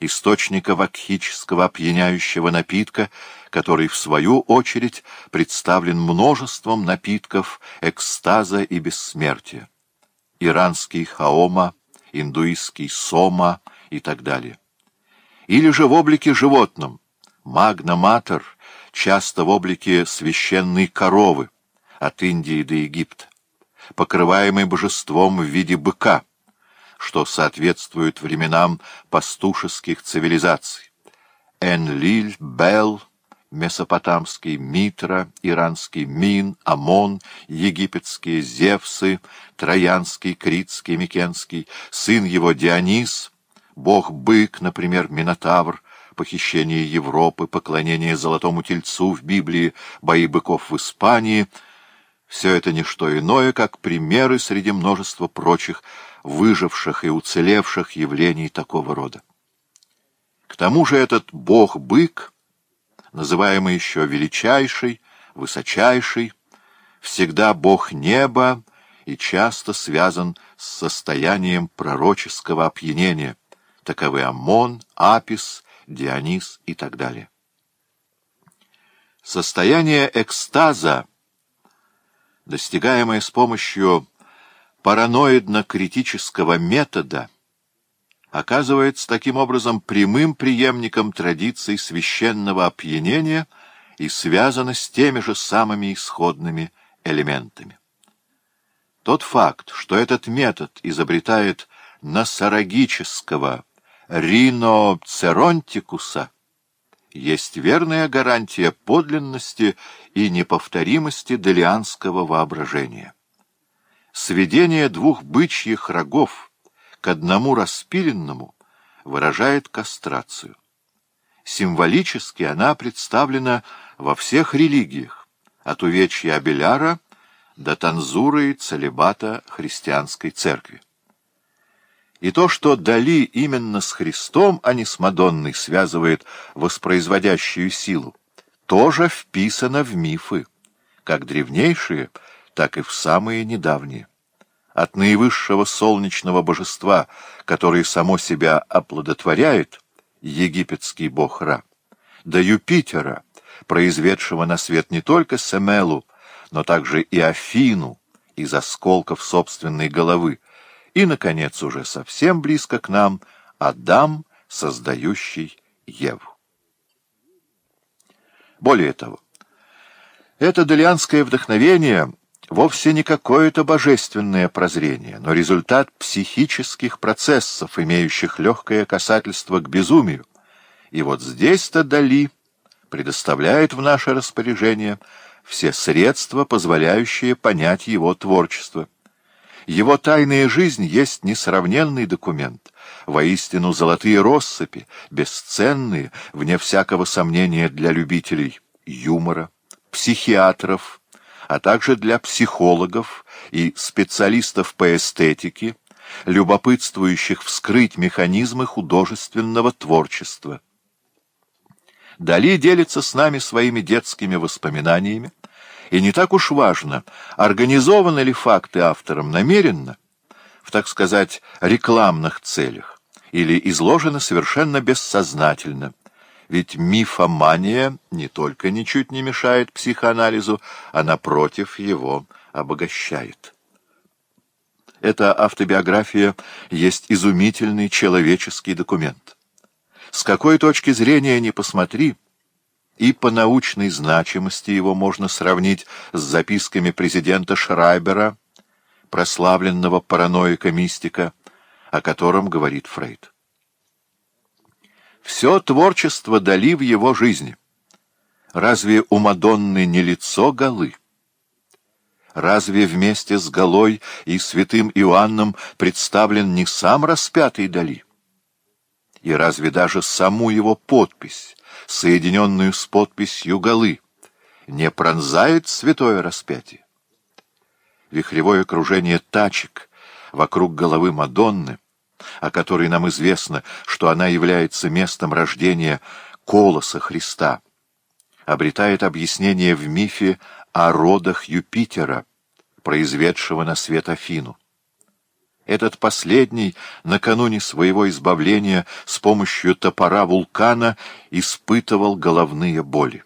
источника вакхического опьяняющего напитка, который, в свою очередь, представлен множеством напитков экстаза и бессмертия. Иранский хаома, индуистский сома и так далее. Или же в облике животном, магноматор, часто в облике священной коровы, от Индии до Египта, покрываемый божеством в виде быка, что соответствует временам пастушеских цивилизаций. Энлиль, Белл, Месопотамский Митра, Иранский Мин, Амон, египетские Зевсы, Троянский, Критский, Микенский, сын его Дионис, бог-бык, например, Минотавр, похищение Европы, поклонение золотому тельцу в Библии, бои быков в Испании — все это не что иное, как примеры среди множества прочих, выживших и уцелевших явлений такого рода. К тому же этот бог-бык, называемый еще величайший, высочайший, всегда бог неба и часто связан с состоянием пророческого опьянения, таковы Амон, Апис, Дионис и так далее. Состояние экстаза, достигаемое с помощью параноидно-критического метода оказывается таким образом прямым преемником традиций священного опьянения и связано с теми же самыми исходными элементами. Тот факт, что этот метод изобретает носорогического риноцеронтикуса, есть верная гарантия подлинности и неповторимости делианского воображения. Сведение двух бычьих рогов к одному распиленному выражает кастрацию. Символически она представлена во всех религиях, от увечья Абеляра до танзуры и целебата христианской церкви. И то, что Дали именно с Христом, а не с Мадонной, связывает воспроизводящую силу, тоже вписано в мифы, как древнейшие, так и в самые недавние от наивысшего солнечного божества, который само себя оплодотворяет, египетский бог Ра, до Юпитера, произведшего на свет не только Семелу, но также и Афину из осколков собственной головы, и, наконец, уже совсем близко к нам Адам, создающий Еву. Более того, это делианское вдохновение — вовсе не какое-то божественное прозрение, но результат психических процессов, имеющих легкое касательство к безумию. И вот здесь-то Дали предоставляет в наше распоряжение все средства, позволяющие понять его творчество. Его тайная жизнь есть несравненный документ, воистину золотые россыпи, бесценные, вне всякого сомнения, для любителей юмора, психиатров, а также для психологов и специалистов по эстетике, любопытствующих вскрыть механизмы художественного творчества. Дали делится с нами своими детскими воспоминаниями, и не так уж важно, организованы ли факты автором намеренно, в, так сказать, рекламных целях, или изложены совершенно бессознательно – ведь мифомания не только ничуть не мешает психоанализу, а напротив его обогащает. Эта автобиография есть изумительный человеческий документ. С какой точки зрения не посмотри, и по научной значимости его можно сравнить с записками президента Шрайбера, прославленного параноика-мистика, о котором говорит Фрейд. Все творчество дали в его жизни. Разве у Мадонны не лицо голы? Разве вместе с Голой и святым Иоанном представлен не сам распятый Дали? И разве даже саму его подпись, соединенную с подписью Голы, не пронзает святое распятие? Вихревое кружение тачек вокруг головы Мадонны — о которой нам известно, что она является местом рождения колоса Христа, обретает объяснение в мифе о родах Юпитера, произведшего на свет Афину. Этот последний накануне своего избавления с помощью топора вулкана испытывал головные боли.